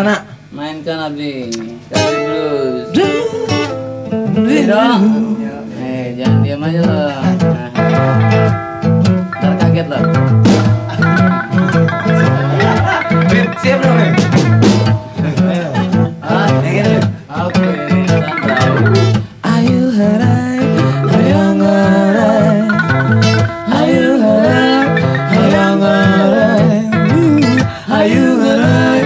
Anak. Mainkan Abdi. Kasih blues. Eh, jangan diam aja lo. Ntar kaget. that I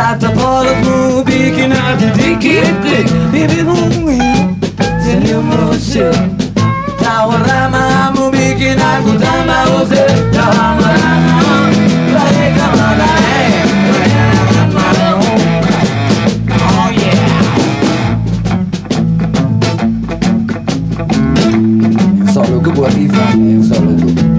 Zaten voor het moe, bieken naar de dikke blik. Bibi moe, zijn heel moe Tau rama, moe bieken naar goed rama, oze. Tau rama, boa viva, solo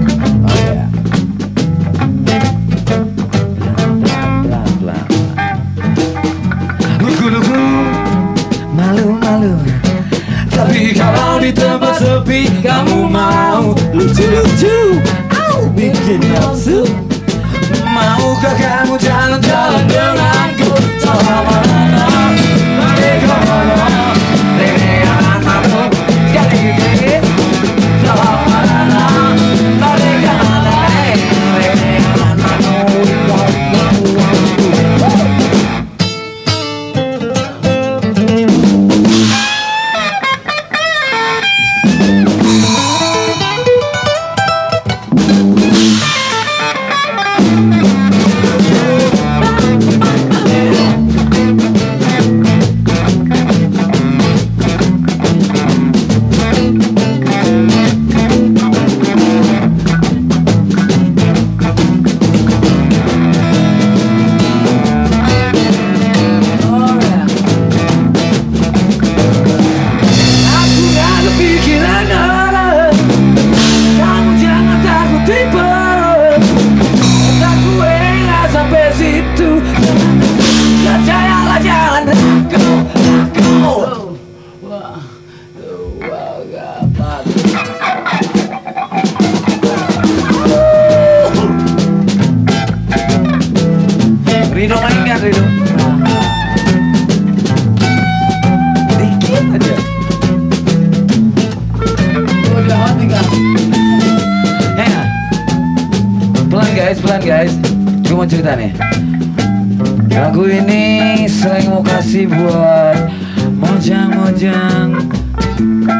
Fica um mal, luti, luti, au, me kidnap, Mau cerita nih Lagu ini selain mau kasih buat Mojang-mojang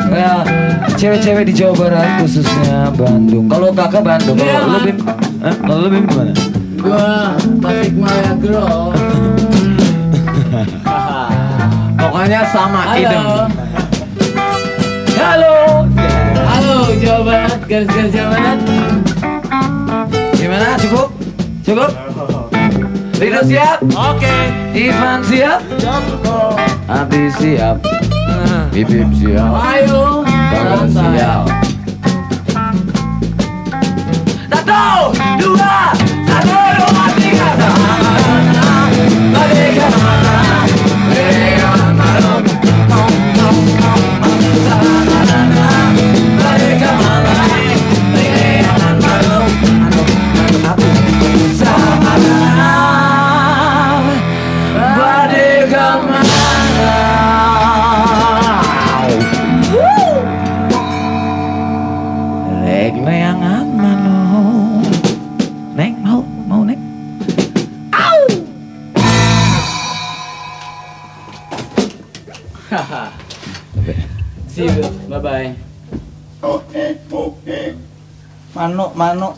Ya, cewek-cewek di Jawa Barat khususnya Bandung Kalau kakak Bandung, kalau Iya. lu Bim eh, Kalau lu Bim gimana? Gua Tasik Malaya Grow. Pokoknya sama Halo. Halo Halo Jawa Barat, garis-garis Jawa Barat. Gimana? Cukup? Tudod? Lidl szia! Oké! siap? szia! Andi szia! Bibib szia! Májó! Tagan siap. Tató! Dúdó! See you. Bye bye. Manuk, manuk.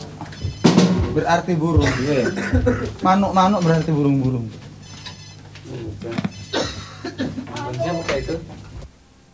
Berarti burung. Iya. Manuk, manuk berarti burung-burung. Siapa itu?